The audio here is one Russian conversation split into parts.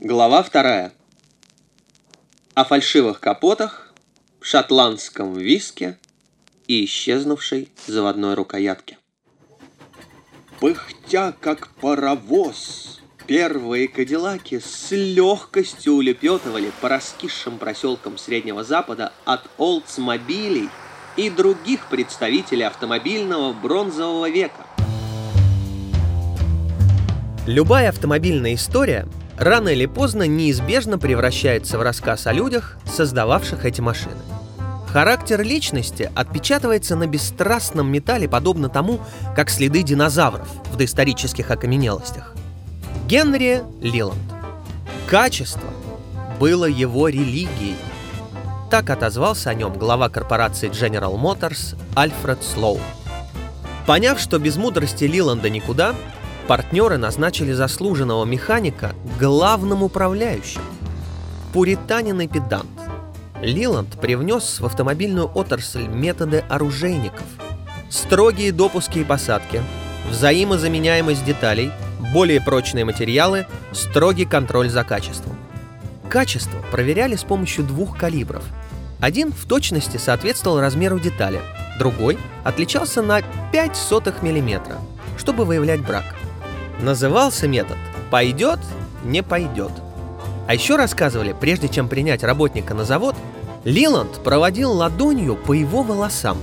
Глава вторая. О фальшивых капотах, шотландском виске и исчезнувшей заводной рукоятке. Пыхтя, как паровоз, первые кадиллаки с легкостью улепетывали по раскисшим проселкам Среднего Запада от Олдсмобилей и других представителей автомобильного бронзового века. Любая автомобильная история рано или поздно неизбежно превращается в рассказ о людях, создававших эти машины. Характер личности отпечатывается на бесстрастном металле, подобно тому, как следы динозавров в доисторических окаменелостях. Генри Лиланд. Качество было его религией. Так отозвался о нем глава корпорации General Motors Альфред Слоу. Поняв, что без мудрости Лиланда никуда, партнеры назначили заслуженного механика главным управляющим. Пуританин и педант. Лиланд привнес в автомобильную отрасль методы оружейников. Строгие допуски и посадки, взаимозаменяемость деталей, более прочные материалы, строгий контроль за качеством. Качество проверяли с помощью двух калибров. Один в точности соответствовал размеру детали, другой отличался на 5 сотых миллиметра, чтобы выявлять брак – Назывался метод «пойдет, не пойдет». А еще рассказывали, прежде чем принять работника на завод, Лиланд проводил ладонью по его волосам.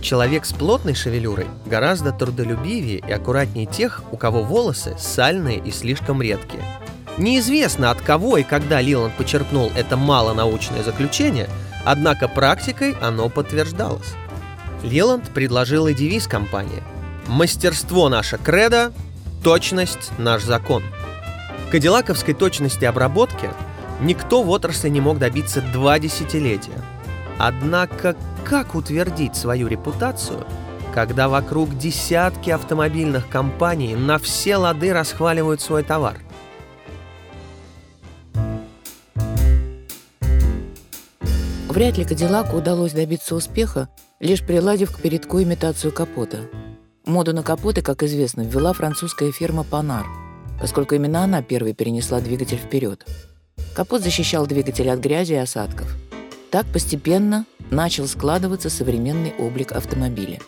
Человек с плотной шевелюрой гораздо трудолюбивее и аккуратнее тех, у кого волосы сальные и слишком редкие. Неизвестно, от кого и когда Лиланд почерпнул это малонаучное заключение, однако практикой оно подтверждалось. Лиланд предложил и девиз компании «Мастерство наше кредо, Точность – наш закон. Кадиллаковской точности обработки никто в отрасли не мог добиться два десятилетия. Однако как утвердить свою репутацию, когда вокруг десятки автомобильных компаний на все лады расхваливают свой товар? Вряд ли Кадиллаку удалось добиться успеха, лишь приладив к передку имитацию капота – Моду на капоты, как известно, ввела французская фирма Панар, поскольку именно она первой перенесла двигатель вперед. Капот защищал двигатель от грязи и осадков. Так постепенно начал складываться современный облик автомобиля.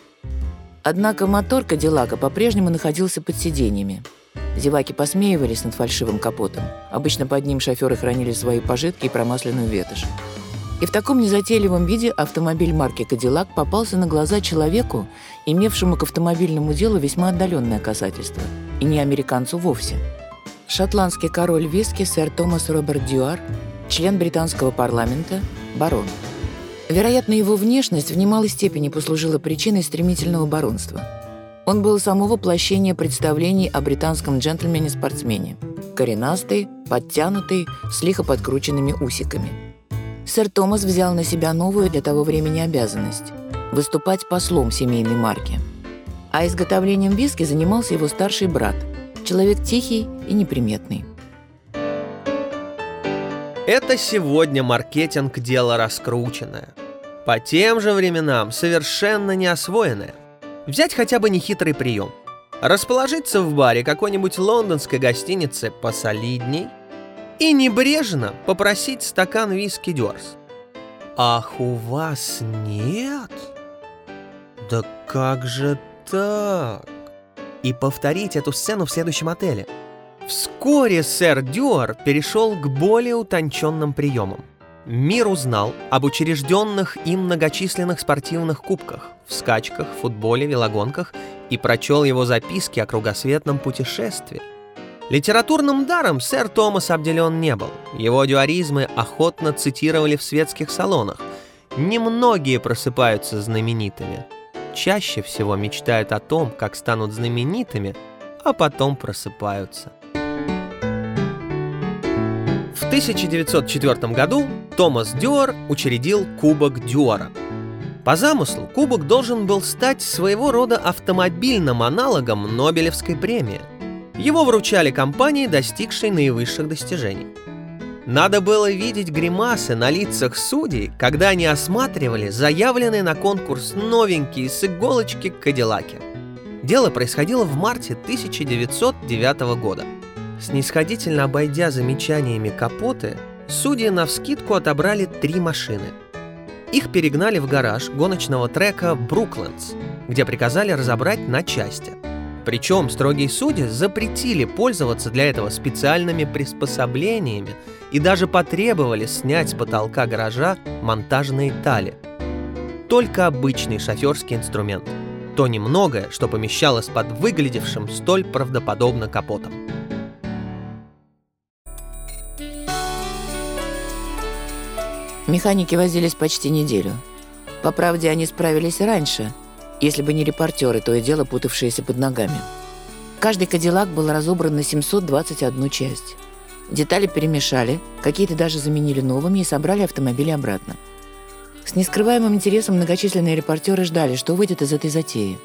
Однако мотор Кадиллака по-прежнему находился под сиденьями. Зеваки посмеивались над фальшивым капотом. Обычно под ним шоферы хранили свои пожитки и промасленную ветошь. И в таком незатейливом виде автомобиль марки «Кадиллак» попался на глаза человеку, имевшему к автомобильному делу весьма отдаленное касательство, и не американцу вовсе. Шотландский король виски сэр Томас Роберт Дюар, член британского парламента, барон. Вероятно, его внешность в немалой степени послужила причиной стремительного баронства. Он был само воплощение представлений о британском джентльмене-спортсмене. Коренастый, подтянутый, с лихо подкрученными усиками – сэр Томас взял на себя новую для того времени обязанность – выступать послом семейной марки. А изготовлением виски занимался его старший брат, человек тихий и неприметный. Это сегодня маркетинг – дело раскрученное. По тем же временам совершенно не освоенное. Взять хотя бы нехитрый прием. Расположиться в баре какой-нибудь лондонской гостиницы посолидней – и небрежно попросить стакан виски Дёрс. «Ах, у вас нет? Да как же так?» И повторить эту сцену в следующем отеле. Вскоре сэр Дюар перешел к более утонченным приемам. Мир узнал об учрежденных им многочисленных спортивных кубках в скачках, футболе, велогонках и прочел его записки о кругосветном путешествии. Литературным даром сэр Томас обделен не был. Его дюаризмы охотно цитировали в светских салонах. Немногие просыпаются знаменитыми. Чаще всего мечтают о том, как станут знаменитыми, а потом просыпаются. В 1904 году Томас Дюар учредил Кубок Дюара. По замыслу, кубок должен был стать своего рода автомобильным аналогом Нобелевской премии – его вручали компании, достигшей наивысших достижений. Надо было видеть гримасы на лицах судей, когда они осматривали заявленные на конкурс новенькие с иголочки Кадиллаки. Дело происходило в марте 1909 года. Снисходительно обойдя замечаниями капоты, судьи навскидку отобрали три машины. Их перегнали в гараж гоночного трека «Бруклендс», где приказали разобрать на части. Причем строгие судьи запретили пользоваться для этого специальными приспособлениями и даже потребовали снять с потолка гаража монтажные тали. Только обычный шоферский инструмент. То немногое, что помещалось под выглядевшим столь правдоподобно капотом. Механики возились почти неделю. По правде, они справились раньше, если бы не репортеры, то и дело путавшиеся под ногами. Каждый «Кадиллак» был разобран на 721 часть. Детали перемешали, какие-то даже заменили новыми и собрали автомобили обратно. С нескрываемым интересом многочисленные репортеры ждали, что выйдет из этой затеи.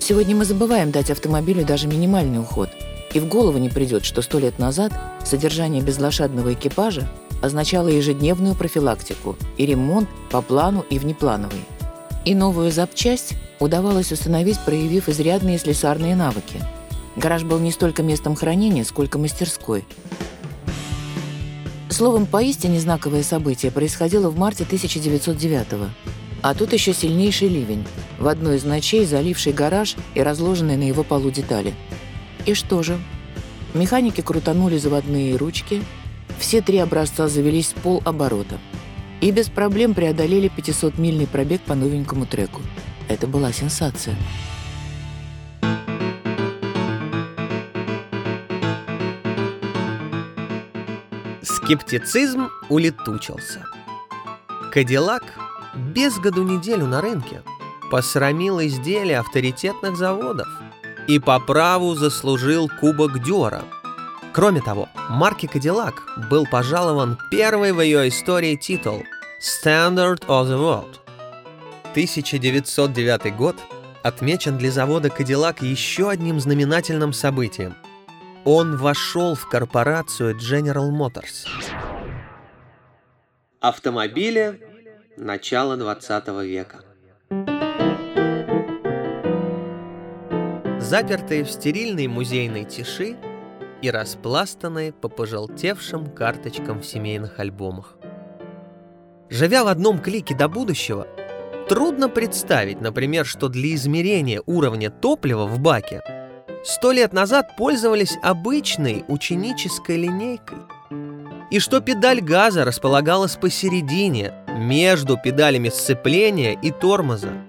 Сегодня мы забываем дать автомобилю даже минимальный уход, и в голову не придет, что сто лет назад содержание безлошадного экипажа означало ежедневную профилактику и ремонт по плану и внеплановый. И новую запчасть удавалось установить, проявив изрядные слесарные навыки. Гараж был не столько местом хранения, сколько мастерской. Словом, поистине знаковое событие происходило в марте 1909 -го. А тут еще сильнейший ливень, в одной из ночей заливший гараж и разложенные на его полу детали. И что же? Механики крутанули заводные ручки, все три образца завелись с полоборота и без проблем преодолели 500-мильный пробег по новенькому треку. Это была сенсация. Скептицизм улетучился. Кадиллак без году неделю на рынке посрамил изделия авторитетных заводов и по праву заслужил Кубок Дюра – Кроме того, марке Cadillac был пожалован первый в ее истории титул Standard of the World. 1909 год отмечен для завода Cadillac еще одним знаменательным событием. Он вошел в корпорацию General Motors. Автомобили начала 20 века. Запертые в стерильной музейной тиши, и распластанные по пожелтевшим карточкам в семейных альбомах. Живя в одном клике до будущего, трудно представить, например, что для измерения уровня топлива в баке сто лет назад пользовались обычной ученической линейкой, и что педаль газа располагалась посередине, между педалями сцепления и тормоза.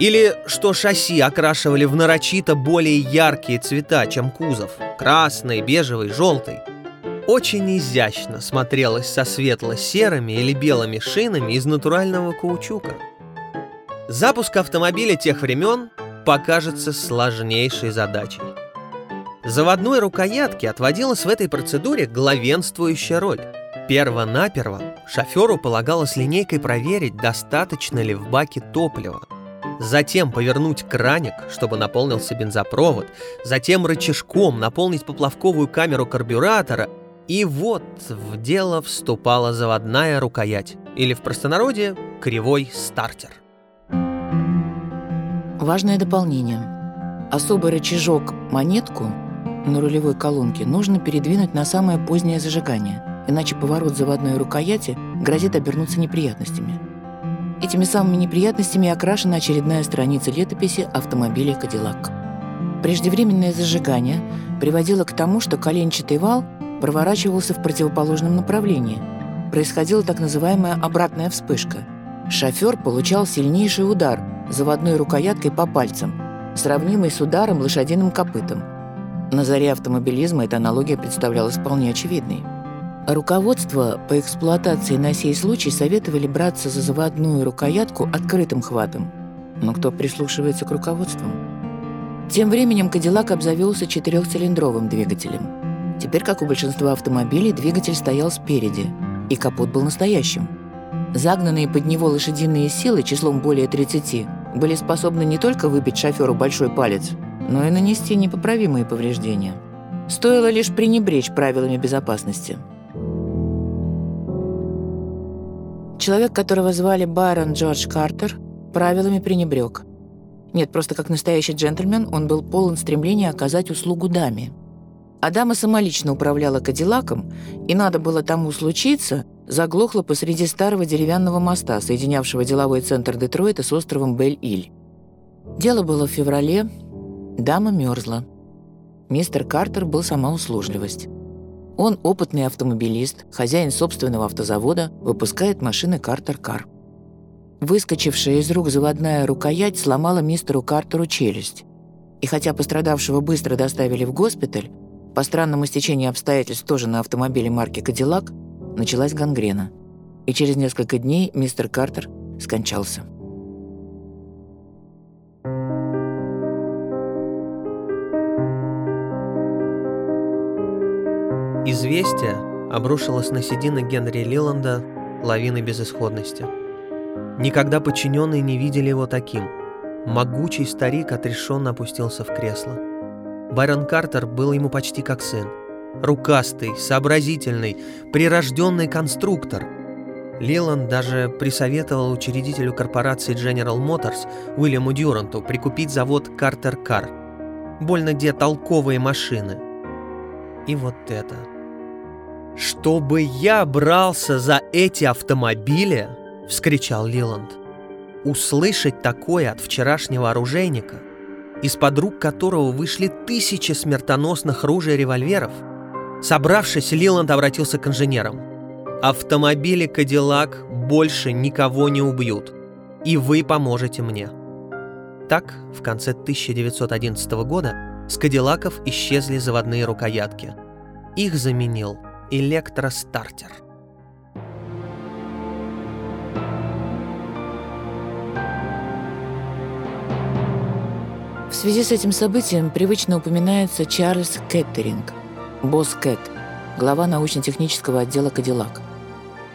Или что шасси окрашивали в нарочито более яркие цвета, чем кузов – красный, бежевый, желтый. Очень изящно смотрелось со светло-серыми или белыми шинами из натурального каучука. Запуск автомобиля тех времен покажется сложнейшей задачей. Заводной рукоятке отводилась в этой процедуре главенствующая роль. Перво-наперво шоферу полагалось линейкой проверить, достаточно ли в баке топлива – затем повернуть краник, чтобы наполнился бензопровод, затем рычажком наполнить поплавковую камеру карбюратора, и вот в дело вступала заводная рукоять, или в простонародье кривой стартер. Важное дополнение. Особый рычажок монетку на рулевой колонке нужно передвинуть на самое позднее зажигание, иначе поворот заводной рукояти грозит обернуться неприятностями – Этими самыми неприятностями окрашена очередная страница летописи автомобилей «Кадиллак». Преждевременное зажигание приводило к тому, что коленчатый вал проворачивался в противоположном направлении. Происходила так называемая обратная вспышка. Шофер получал сильнейший удар заводной рукояткой по пальцам, сравнимый с ударом лошадиным копытом. На заре автомобилизма эта аналогия представлялась вполне очевидной. Руководство по эксплуатации на сей случай советовали браться за заводную рукоятку открытым хватом. Но кто прислушивается к руководству? Тем временем Кадиллак обзавелся четырехцилиндровым двигателем. Теперь, как у большинства автомобилей, двигатель стоял спереди, и капот был настоящим. Загнанные под него лошадиные силы числом более 30 были способны не только выбить шоферу большой палец, но и нанести непоправимые повреждения. Стоило лишь пренебречь правилами безопасности – Человек, которого звали Байрон Джордж Картер, правилами пренебрег. Нет, просто как настоящий джентльмен он был полон стремления оказать услугу даме. А дама самолично управляла Кадиллаком, и надо было тому случиться, заглохла посреди старого деревянного моста, соединявшего деловой центр Детройта с островом Бель-Иль. Дело было в феврале, дама мерзла. Мистер Картер был сама услужливость. Он опытный автомобилист, хозяин собственного автозавода, выпускает машины Картер-Кар. Выскочившая из рук заводная рукоять сломала мистеру Картеру челюсть. И хотя пострадавшего быстро доставили в госпиталь, по странному стечению обстоятельств тоже на автомобиле марки «Кадиллак» началась гангрена. И через несколько дней мистер Картер скончался. Известие обрушилось на седины Генри Лиланда лавиной безысходности. Никогда подчиненные не видели его таким. Могучий старик отрешенно опустился в кресло. Байрон Картер был ему почти как сын. Рукастый, сообразительный, прирожденный конструктор. Лиланд даже присоветовал учредителю корпорации General Motors Уильяму Дюранту прикупить завод Картер Кар. Больно где толковые машины. И вот это – «Чтобы я брался за эти автомобили!» — вскричал Лиланд. «Услышать такое от вчерашнего оружейника, из-под рук которого вышли тысячи смертоносных ружей и револьверов». Собравшись, Лиланд обратился к инженерам. «Автомобили «Кадиллак» больше никого не убьют, и вы поможете мне». Так, в конце 1911 года с «Кадиллаков» исчезли заводные рукоятки. Их заменил – электростартер. В связи с этим событием привычно упоминается Чарльз Кеттеринг, босс Кэт, глава научно-технического отдела «Кадиллак».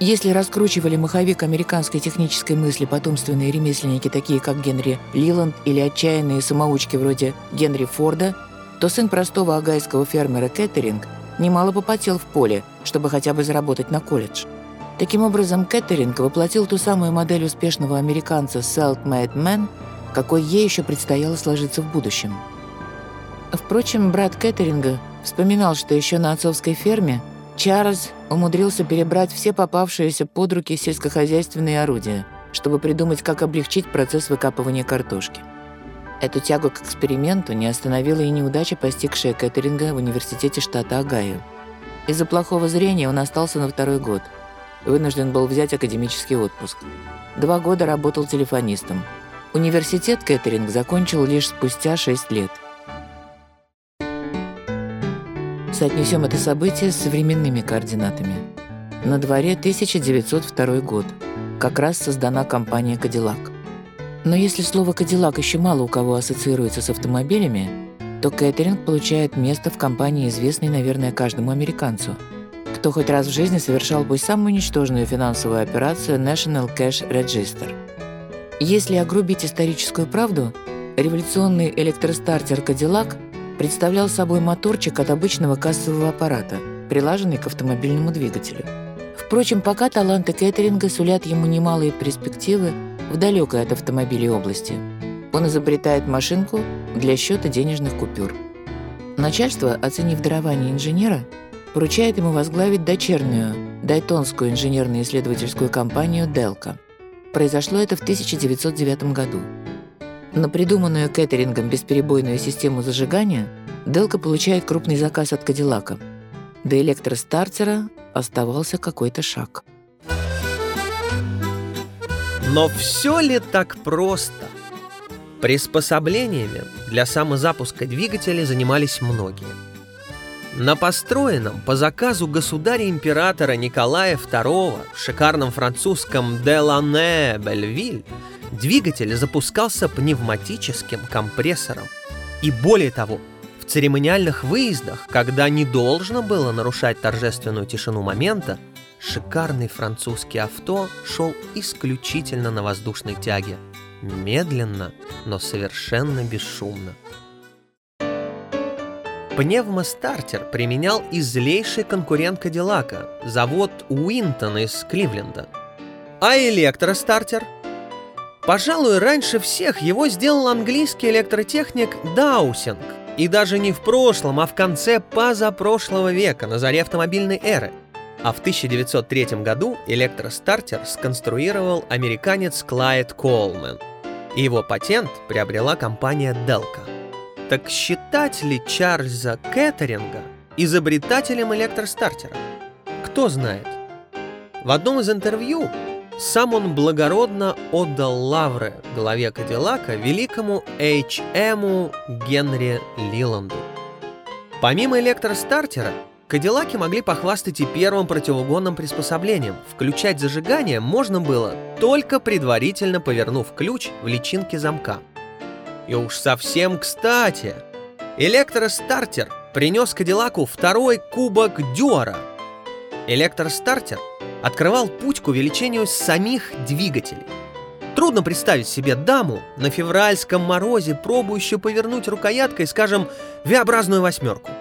Если раскручивали маховик американской технической мысли потомственные ремесленники, такие как Генри Лиланд или отчаянные самоучки вроде Генри Форда, то сын простого агайского фермера Кеттеринг немало попотел в поле, чтобы хотя бы заработать на колледж. Таким образом, Кэтеринг воплотил ту самую модель успешного американца Self-Made Man, какой ей еще предстояло сложиться в будущем. Впрочем, брат Кэтеринга вспоминал, что еще на отцовской ферме Чарльз умудрился перебрать все попавшиеся под руки сельскохозяйственные орудия, чтобы придумать, как облегчить процесс выкапывания картошки. Эту тягу к эксперименту не остановила и неудача, постигшая Кэтеринга в университете штата Огайо. Из-за плохого зрения он остался на второй год. Вынужден был взять академический отпуск. Два года работал телефонистом. Университет Кэтеринг закончил лишь спустя шесть лет. Соотнесем это событие с современными координатами. На дворе 1902 год. Как раз создана компания «Кадиллак». Но если слово «кадиллак» еще мало у кого ассоциируется с автомобилями, то Кэтеринг получает место в компании, известной, наверное, каждому американцу, кто хоть раз в жизни совершал бы самую ничтожную финансовую операцию National Cash Register. Если огрубить историческую правду, революционный электростартер «Кадиллак» представлял собой моторчик от обычного кассового аппарата, прилаженный к автомобильному двигателю. Впрочем, пока таланты Кэтеринга сулят ему немалые перспективы в далекой от автомобилей области. Он изобретает машинку для счета денежных купюр. Начальство, оценив дарование инженера, поручает ему возглавить дочернюю Дайтонскую инженерно-исследовательскую компанию «Делка». Произошло это в 1909 году. На придуманную Кэтерингом бесперебойную систему зажигания Делка получает крупный заказ от Кадиллака. До электростартера оставался какой-то шаг – но все ли так просто? Приспособлениями для самозапуска двигателя занимались многие. На построенном по заказу государя-императора Николая II в шикарном французском «Делане Бельвиль» двигатель запускался пневматическим компрессором. И более того, в церемониальных выездах, когда не должно было нарушать торжественную тишину момента, шикарный французский авто шел исключительно на воздушной тяге. Медленно, но совершенно бесшумно. Пневмостартер применял и злейший конкурент Кадиллака, завод Уинтон из Кливленда. А электростартер? Пожалуй, раньше всех его сделал английский электротехник Даусинг – И даже не в прошлом, а в конце позапрошлого века, на заре автомобильной эры. А в 1903 году электростартер сконструировал американец Клайд Колман. И его патент приобрела компания Delco. Так считать ли Чарльза Кеттеринга изобретателем электростартера? Кто знает. В одном из интервью сам он благородно отдал лавры главе Кадиллака великому H.M. Генри Лиланду. Помимо электростартера, Кадиллаки могли похвастать и первым противоугонным приспособлением. Включать зажигание можно было, только предварительно повернув ключ в личинке замка. И уж совсем кстати, электростартер принес Кадиллаку второй кубок Дюара. Электростартер – открывал путь к увеличению самих двигателей. Трудно представить себе даму на февральском морозе, пробующую повернуть рукояткой, скажем, V-образную восьмерку.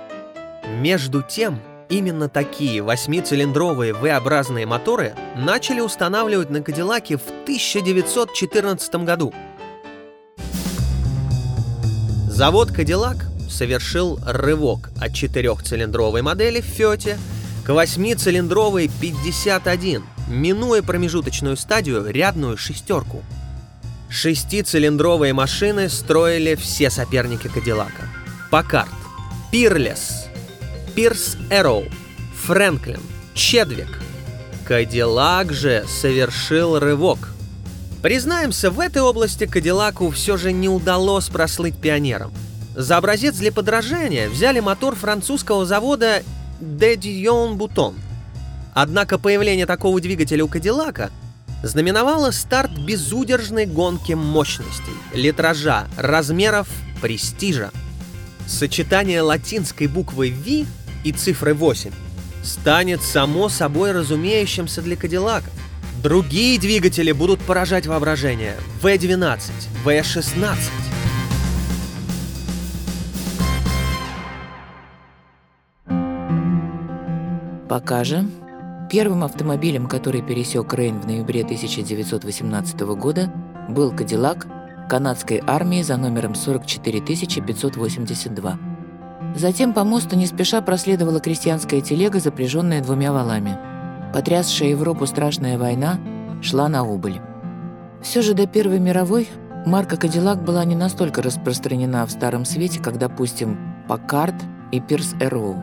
Между тем, именно такие восьмицилиндровые V-образные моторы начали устанавливать на Кадиллаке в 1914 году. Завод Кадиллак совершил рывок от четырехцилиндровой модели в Фете – к восьмицилиндровой 51, минуя промежуточную стадию рядную шестерку. Шестицилиндровые машины строили все соперники Кадиллака. Паккарт, Пирлес, Пирс Эроу, Фрэнклин, Чедвик. Кадиллак же совершил рывок. Признаемся, в этой области Кадиллаку все же не удалось прослыть пионером. За образец для подражания взяли мотор французского завода Дедион Бутон. Однако появление такого двигателя у Кадиллака знаменовало старт безудержной гонки мощностей, литража, размеров, престижа. Сочетание латинской буквы V и цифры 8 станет само собой разумеющимся для Кадиллака. Другие двигатели будут поражать воображение. V12, V16, Пока же первым автомобилем, который пересек Рейн в ноябре 1918 года, был Кадиллак канадской армии за номером 44582. Затем по мосту не спеша проследовала крестьянская телега, запряженная двумя валами. Потрясшая Европу страшная война шла на убыль. Все же до Первой мировой марка «Кадиллак» была не настолько распространена в Старом Свете, как, допустим, «Паккарт» и «Пирс Эроу».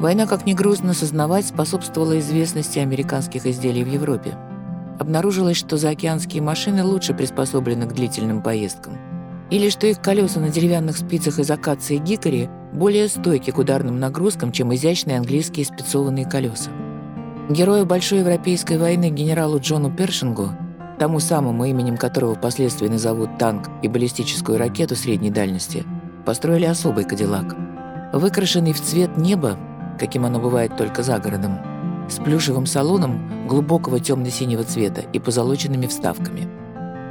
Война, как ни грустно сознавать, способствовала известности американских изделий в Европе. Обнаружилось, что заокеанские машины лучше приспособлены к длительным поездкам. Или что их колеса на деревянных спицах из акации гикори более стойки к ударным нагрузкам, чем изящные английские спецованные колеса. Герою Большой Европейской войны генералу Джону Першингу, тому самому именем которого впоследствии назовут танк и баллистическую ракету средней дальности, построили особый кадиллак. Выкрашенный в цвет неба, каким оно бывает только за городом, с плюшевым салоном глубокого темно-синего цвета и позолоченными вставками.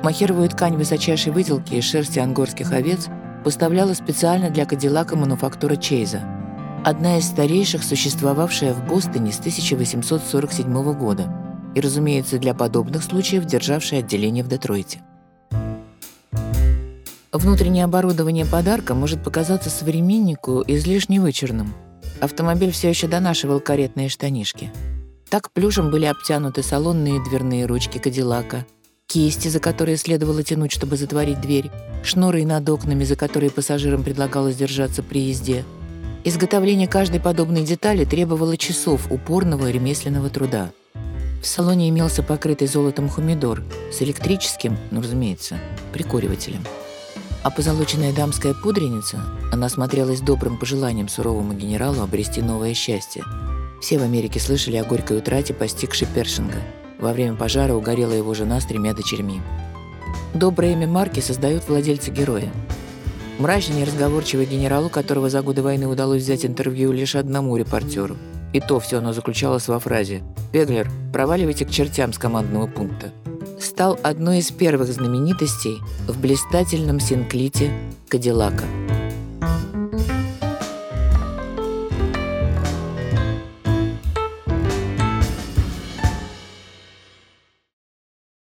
Махеровую ткань высочайшей выделки из шерсти ангорских овец поставляла специально для Кадиллака мануфактура Чейза, одна из старейших, существовавшая в Бостоне с 1847 года и, разумеется, для подобных случаев державшая отделение в Детройте. Внутреннее оборудование подарка может показаться современнику излишне вычурным – Автомобиль все еще донашивал каретные штанишки. Так плюшем были обтянуты салонные дверные ручки Кадиллака, кисти, за которые следовало тянуть, чтобы затворить дверь, шнуры над окнами, за которые пассажирам предлагалось держаться при езде. Изготовление каждой подобной детали требовало часов упорного ремесленного труда. В салоне имелся покрытый золотом хумидор с электрическим, ну разумеется, прикуривателем. А позолоченная дамская пудреница, она смотрелась добрым пожеланием суровому генералу обрести новое счастье. Все в Америке слышали о горькой утрате, постигшей Першинга. Во время пожара угорела его жена с тремя дочерьми. Доброе имя марки создают владельцы героя. Мрачный неразговорчивый генерал, у которого за годы войны удалось взять интервью лишь одному репортеру. И то все оно заключалось во фразе «Пеглер, проваливайте к чертям с командного пункта» стал одной из первых знаменитостей в блистательном синклите Кадиллака –